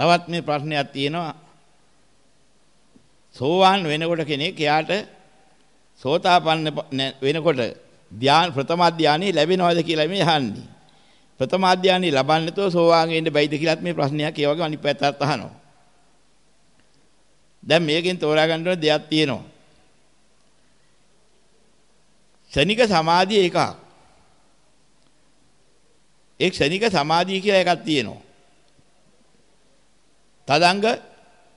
තවත් මේ ප්‍රශ්නයක් තියෙනවා. සෝවාන් වෙනකොට කෙනෙක් එයාට සෝතාපන්න වෙනකොට ධ්‍යාන ප්‍රථම ධ්‍යානෙ ලැබෙනවද කියලා මේ අහන්නේ. ප්‍රථම ධ්‍යානෙ ලබන්නේ නැතුව සෝවාන් වෙන්න බැයිද කියලාත් මේ ප්‍රශ්නයක් ඒ වගේ අනිත් පැත්තට අහනවා. දැන් මේකෙන් තෝරා ගන්න ඕන දෙයක් තියෙනවා. ක්ෂණික සමාධිය එකක්. ඒ ක්ෂණික සමාධිය කියලා එකක් තියෙනවා. තදංග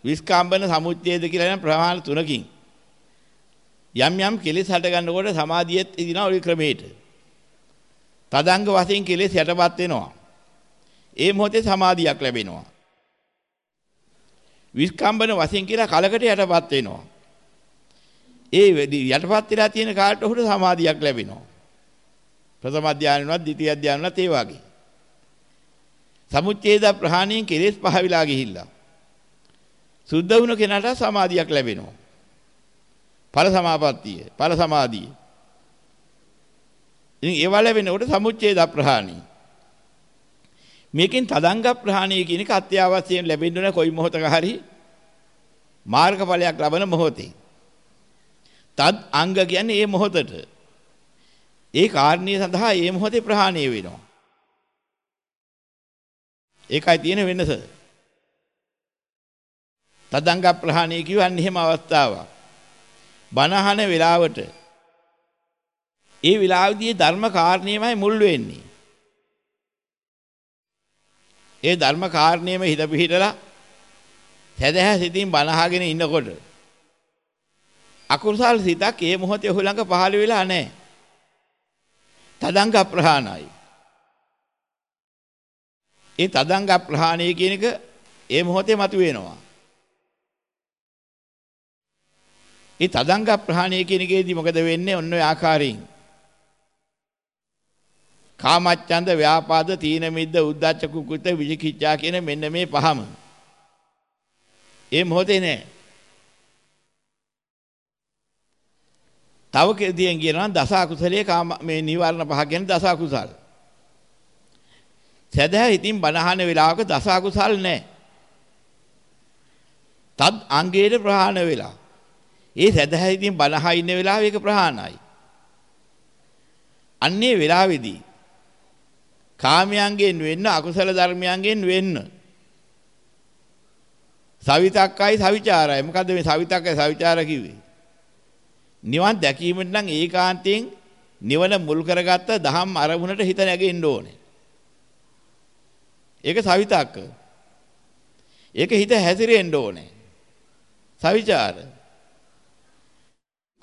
විස්කාම්බන සමුච්ඡේද කියලා යන ප්‍රමාණ තුනකින් යම් යම් කෙලෙස් හට ගන්නකොට සමාධියෙත් ඉදිනා ওই ක්‍රමයට. තදංග වශයෙන් කෙලෙස් යටපත් වෙනවා. ඒ මොහොතේ සමාධියක් ලැබෙනවා. විස්කම්බන වශයෙන් කියලා කලකට යටපත් වෙනවා. ඒ යටපත් වෙලා තියෙන කාට උහුට සමාධියක් ලැබෙනවා. ප්‍රථම ධානයවත් ද්විතිය ධානයවත් ඒ වගේ. සමුච්ඡේද ප්‍රහාණයෙන් කෙලෙස් පහ විලා ගිහිල්ලා. සුද්ධ වුණ කෙනාට සමාධියක් ලැබෙනවා. ඵල සමාපත්තිය, ඵල සමාධිය. ඉතින් ඒව ලැබෙනකොට සමුච්ඡේද ප්‍රහාණී. මේකෙන් තදංග ප්‍රහාණී කියන එක අත්‍යවශ්‍යයෙන් ලැබෙන්න ඕන කොයි මොහොතක හරි මාර්ගඵලයක් ලබන මොහොතේ. තද් අංග කියන්නේ මේ මොහොතට. ඒ කාරණිය සඳහා මේ මොහොතේ ප්‍රහාණය වෙනවා. ඒකයි තියෙන වෙනස. තදංග ප්‍රහාණය කියවන්නේ එහෙම අවස්ථාවක්. බණහන වෙලාවට ඒ වෙලාවේදී ධර්ම කාරණේමයි මුල් වෙන්නේ. ඒ ධර්ම කාරණේම හිත පිහිටලා සැදැහැ සිතින් බණහගෙන ඉන්නකොට අකුසල් සිතක් ඒ මොහොතේ ඔහු ළඟ පහළ වෙලා නැහැ. තදංග ප්‍රහාණයි. ඒ තදංග ප්‍රහාණය කියන එක ඒ මොහොතේ මතුවෙනවා. ඒ තදංග ප්‍රහාණය කියන එකේදී මොකද වෙන්නේ? ඔන්න ඔය ආකාරයෙන්. කාමච්ඡන්ද ව්‍යාපාද තීන මිද්ද උද්ධච්ච කුකුත විචිකිච්ඡා කියන මෙන්න මේ පහම. ඒ මොහොතේ නෑ. තව කෙදියෙන් කියනවා දස අකුසලයේ කාම මේ නිවර්ණ පහ කියන දස අකුසල්. සදහැ ඉතින් බණහන වෙලාවක දස අකුසල් නැහැ. තත් අංගයේ ප්‍රහාණ වෙලා. ඒ සදහැ ඉතින් බණහා ඉන්න වෙලාව ඒක ප්‍රහාණයි. අන්නේ වෙලාවේදී කාමයන්ගෙන් වෙන්න අකුසල ධර්මයන්ගෙන් වෙන්න. සවිතක්කයි සවිචාරයි. මොකද්ද මේ සවිතක්කයි සවිචාර කිව්වේ? නිවන් දැකීමෙන් නම් ඒකාන්තයෙන් නිවන මුල් කරගත්ත දහම් අරමුණට හිත නැගෙන්න ඕනේ. ඒක සවිතක්ක. ඒක හිත හැසිරෙන්න ඕනේ. සවිචාර.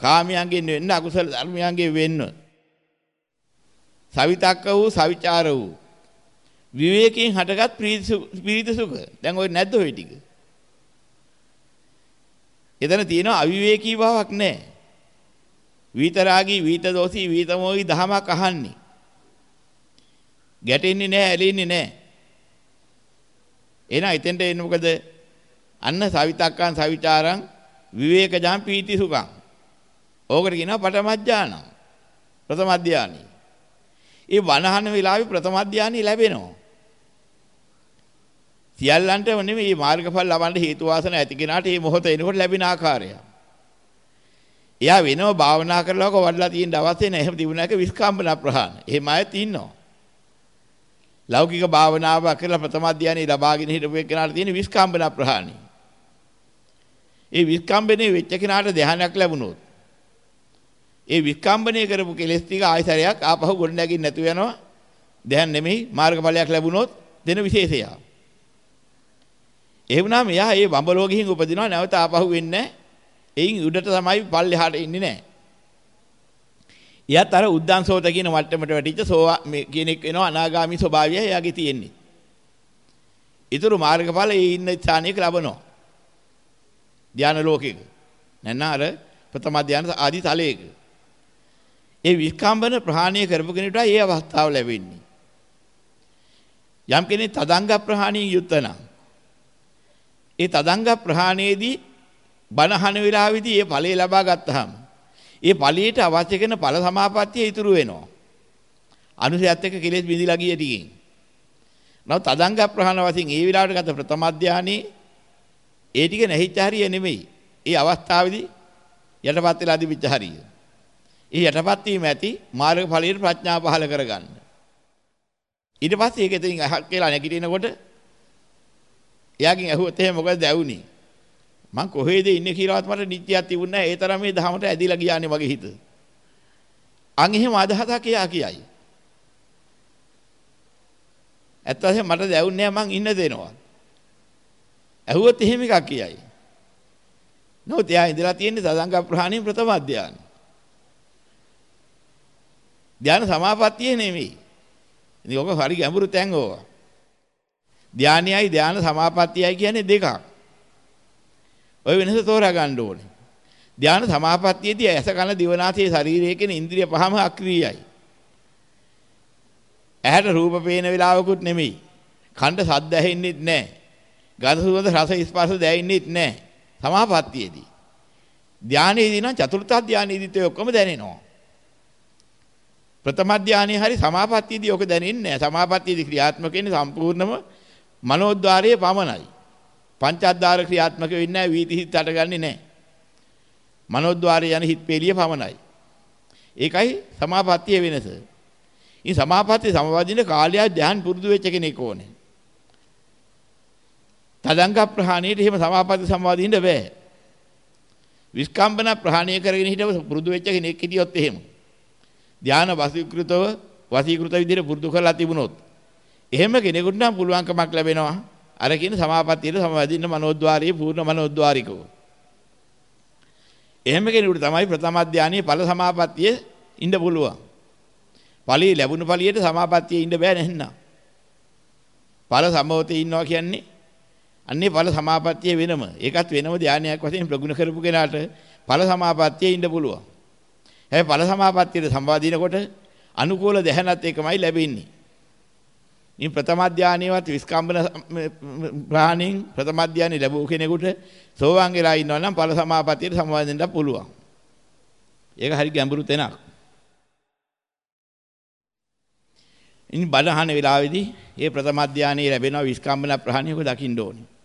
කාමයන්ගෙන් වෙන්න අකුසල ධර්මයන්ගෙන් වෙන්න. සවිතක්ක වූ සවිචාර වූ. විවේකයෙන් හටගත් ප්‍රීති සුඛ. දැන් ඔය නැද්ද ඔය ටික? එතන තියෙනවා අවිවේකී බවක් නැහැ විතරාගී විතදෝසී විතමෝයි දහමක් අහන්නේ. ගැටෙන්නේ නැහැ ඇලෙන්නේ නැහැ එහෙනම් එතෙන්ට එන්නේ මොකද? අන්න සවිතක්කං සවිචාරං විවේකජං පීති සුඛං. ඕකට කියනවා පඨමඥාන ප්‍රථම අධ්‍යානයි ඒ වනහන වෙලාවේ ප්‍රථම අධ්‍යානෙ ලැබෙනවා. සියල්ලන්ටම නෙමෙයි මේ මාර්ගඵල ලබන්න හේතු වාසන ඇති කෙනාට මේ මොහොත එනකොට ලැබෙන ආකාරය. එයා වෙනව භාවනා කරලාක වඩලා තියෙන අවශ්‍ය නැහැ. එහෙම තිබුණා එක විස්කම්බන ප්‍රහාණ. එහෙම අයත් ඉන්නවා. ලෞකික භාවනාව කරලා ප්‍රථම අධ්‍යානෙ ලබාගෙන හිටපු කෙනාට තියෙන විස්කම්බන ප්‍රහාණි. ඒ විස්කම්බනේ වෙච්ච කෙනාට ධ්‍යානයක් ලැබුණොත් ඒ විස්කම්බණය කරපු කෙලෙස් ටික ආයතරයක් ආපහු ගොඩ නැගින්න නැතු වෙනවා. දැන් නෙමෙයි මාර්ගඵලයක් ලැබුණොත් දෙන විශේෂය. ඒ වුණාම එයා ඒ බඹලෝ ගිහින් උපදිනවා නැවත ආපහු වෙන්නේ එයින් උඩට තමයි පල්ලෙහාට ඉන්නේ නැහැ. එයාත් අර උද්දාන්සෝත කියන මට්ටමට වැටිච්ච සෝවා මේ කියන එක වෙනවා අනාගාමි ස්වභාවය එයාගේ තියෙන්නේ. ඊතුරු මාර්ගඵල ඒ ඉන්න ස්ථානයක ලබනවා. ධාන ලෝකයක. නැත්නම් අර ප්‍රථම ධාන ආදී තලයක. ඒ විස්කම්බන ප්‍රහාණය කරපු කෙනෙකුට ඒ අවස්ථාව ලැබෙන්නේ. යම් කෙනෙක් තදංග ප්‍රහාණියෙන් යුක්ත නම් ඒ තදංග ප්‍රහාණයේදී බණහන වෙලාවේදී ඒ ඵලය ලබා ගත්තාම ඒ ඵලයට අවශ්‍ය කරන ඵල සමාපත්තිය ඉතුරු වෙනවා. අනුසයත් එක්ක කෙලෙස් බිඳිලා ගිය ටිකෙන්. නමුත් අදංග ප්‍රහාණ වශයෙන් ඒ විලාවට ගත ප්‍රථම ධානයේ ඒ ටික නැහිච්ච හරිය නෙමෙයි. ඒ අවස්ථාවේදී යටපත් වෙලා දිවිච්ච හරිය. ඒ යටපත් වීම ඇති මාර්ග ඵලයේ ප්‍රඥා පහල කරගන්න. ඊට පස්සේ ඒක එතනින් අහක් කියලා නැගිටිනකොට එයාගෙන් ඇහුවොත් එහෙම මොකද ඇවුනේ? මං කොහෙද ඉන්නේ කියලාවත් මට නිත්‍යයක් තිබුණේ නැහැ. ඒ තරම් මේ දහමට ඇදිලා ගියානේ මගේ හිත. අන් එහෙම අදහසක් එයා කියයි. ඇත්ත වශයෙන්ම මට දැවුන්නේ නැහැ මං ඉන්න දෙනවා. ඇහුවොත් එහෙම එකක් කියයි. නමුත් එයා ඉඳලා තියෙන්නේ සදංග ප්‍රහාණය ප්‍රථම අධ්‍යාන. ධ්‍යාන සමාපත්තිය නෙමෙයි. ඉතින් ඔක හරි ගැඹුරු තැන් ඕවා. ධානයයි ධාන සමාපත්තියයි කියන්නේ දෙකක්. ඔය වෙනස තෝරා ගන්න ඕනේ. ධාන සමාපත්තියේදී ඇස කන දිවනාසය ශරීරයේ කියන ඉන්ද්‍රිය පහම අක්‍රීයයි. ඇහැට රූප පේන වෙලාවකුත් නෙමෙයි. කණ්ඩ සද්ද ඇහෙන්නෙත් නැහැ. ගඳ සුවඳ රස ස්පර්ශ දැනෙන්නෙත් නැහැ. සමාපත්තියේදී. ධානයේදී නම් චතුර්ථ ධානයේදීත් ඔය ඔක්කොම දැනෙනවා. ප්‍රථම ධානයේ හරි සමාපත්තියේදී ඔක දැනෙන්නේ නැහැ. සමාපත්තියේදී ක්‍රියාත්මක වෙන්නේ සම්පූර්ණම මනෝද්වාරයේ පමණයි. පංචාද්වාර ක්‍රියාත්මක වෙන්නේ නැහැ වීති හිත් අටගන්නේ නැහැ. මනෝද්වාරයේ යන හිත් පෙළිය පමණයි. ඒකයි සමාපත්තිය වෙනස. ඉතින් සමාපත්තිය සමවදින කාලය ධ්‍යාන පුරුදු වෙච්ච කෙනෙක් ඕනේ. තදංග ප්‍රහාණයට එහෙම සමාපatti සමවදින්න බෑ. විස්කම්බන ප්‍රහාණය කරගෙන හිටව පුරුදු වෙච්ච කෙනෙක් හිටියොත් එහෙම. ධ්‍යාන වසීකృతව වසීකృత විදිහට පුරුදු කරලා තිබුණොත් එහෙම කෙනෙකුට නම් පුළුවන්කමක් ලැබෙනවා අර කියන සමාපත්තියට සමවැදින්න මනෝද්වාරයේ පූර්ණ මනෝද්වාරිකව. එහෙම කෙනෙකුට තමයි ප්‍රථම ධානයේ ඵල සමාපත්තියේ ඉන්න පුළුවන්. ඵලී ලැබුණු ඵලියට සමාපත්තියේ ඉන්න බෑ නැහෙන්න. ඵල සමෝතේ ඉන්නවා කියන්නේ අන්නේ ඵල සමාපත්තිය වෙනම. ඒකත් වෙනම ධානයක් වශයෙන් ප්‍රගුණ කරපු කෙනාට ඵල සමාපත්තියේ ඉන්න පුළුවන්. හැබැයි ඵල සමාපත්තියට සම්වාදිනකොට අනුකූල දැහැනත් එකමයි ලැබෙන්නේ. ඉන් ප්‍රථම ධානයේවත් විස්කම්බන ප්‍රාණින් ප්‍රථම ධානය ලැබුව කෙනෙකුට සෝවාන් වෙලා ඉන්නවා නම් ඵල සමාපත්තියට සම්බන්ධ වෙන්න පුළුවන්. ඒක හරි ගැඹුරු තැනක්. ඉන් බණහන වෙලාවේදී මේ ප්‍රථම ධානයේ ලැබෙන විස්කම්බන ප්‍රාණියක දකින්න ඕනේ.